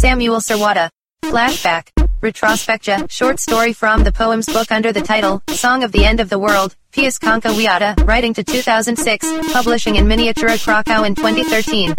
Samuel Serwata. Flashback. Retrospectia, short story from the poems book under the title, Song of the End of the World, Pius Konka Wiata, writing to 2006, publishing in Miniatura Krakow in 2013.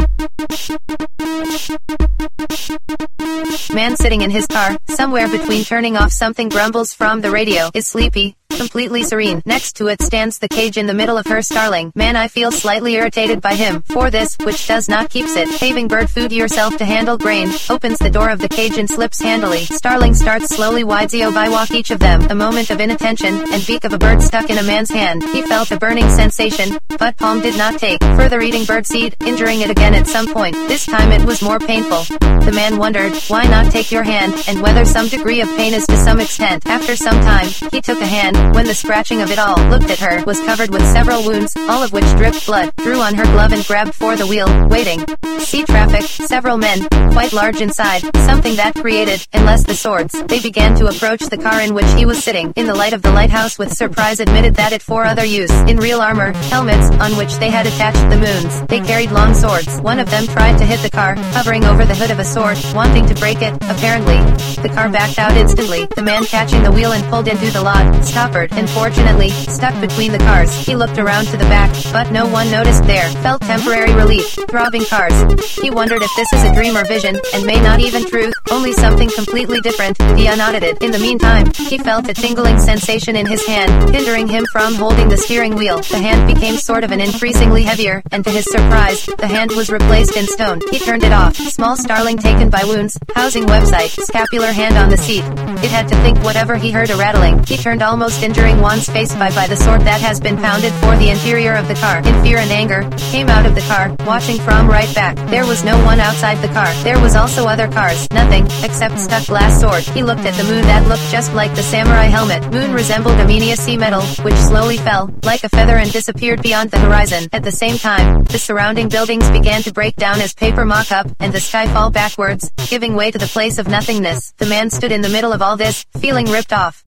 Man sitting in his car, somewhere between turning off something grumbles from the radio, is sleepy, completely serene. Next to it stands the cage in the middle of her starling. Man I feel slightly irritated by him, for this, which does not keeps it. Having bird food yourself to handle grain, opens the door of the cage and slips handily. Starling starts slowly widesio by walk each of them. A moment of inattention, and beak of a bird stuck in a man's hand. He felt a burning sensation, but palm did not take. Further eating bird seed, injuring it again at some point. This time it was more painful. The man wondered, why not take your hand, and whether some degree of pain is to some extent. After some time, he took a hand, when the scratching of it all looked at her, was covered with several wounds, all of which dripped blood, drew on her glove and grabbed for the wheel, waiting. See traffic, several men, quite large inside, something that created, unless the swords, they began to approach the car in which he was sitting, in the light of the lighthouse with surprise admitted that it for other use, in real armor, helmets, on which they had attached the moons, they carried long swords, one of them tried to hit the car, hovering over the hood of a sword, wanting to break it, apparently. The car backed out instantly, the man catching the wheel and pulled into the lot, stoppered, and fortunately, stuck between the cars. He looked around to the back, but no one noticed there. Felt temporary relief. Throbbing cars. He wondered if this is a dream or vision, and may not even truth, only something completely different, the unaudited. In the meantime, he felt a tingling sensation in his hand, hindering him from holding the steering wheel. The hand became sort of an increasingly heavier, and to his surprise, the hand was replaced in stone. He turned it off. Small starling taken by wounds. Housing website. Scapular hand on the seat. It had to think whatever he heard a rattling. He turned almost injuring Juan's face by by the sword that has been pounded for the interior of the car. In fear and anger, came out of the car, watching from right back. There was no one outside the car. There was also other cars. Nothing, except stuck glass sword. He looked at the moon that looked just like the samurai helmet. Moon resembled a Minia sea metal, which slowly fell, like a feather and disappeared beyond the horizon. At the same time, the surrounding buildings began to break down as paper mock-up, and the sky fall backwards, giving way to the place of nothingness. The man stood in the middle of all this, feeling ripped off.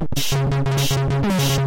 Thank you.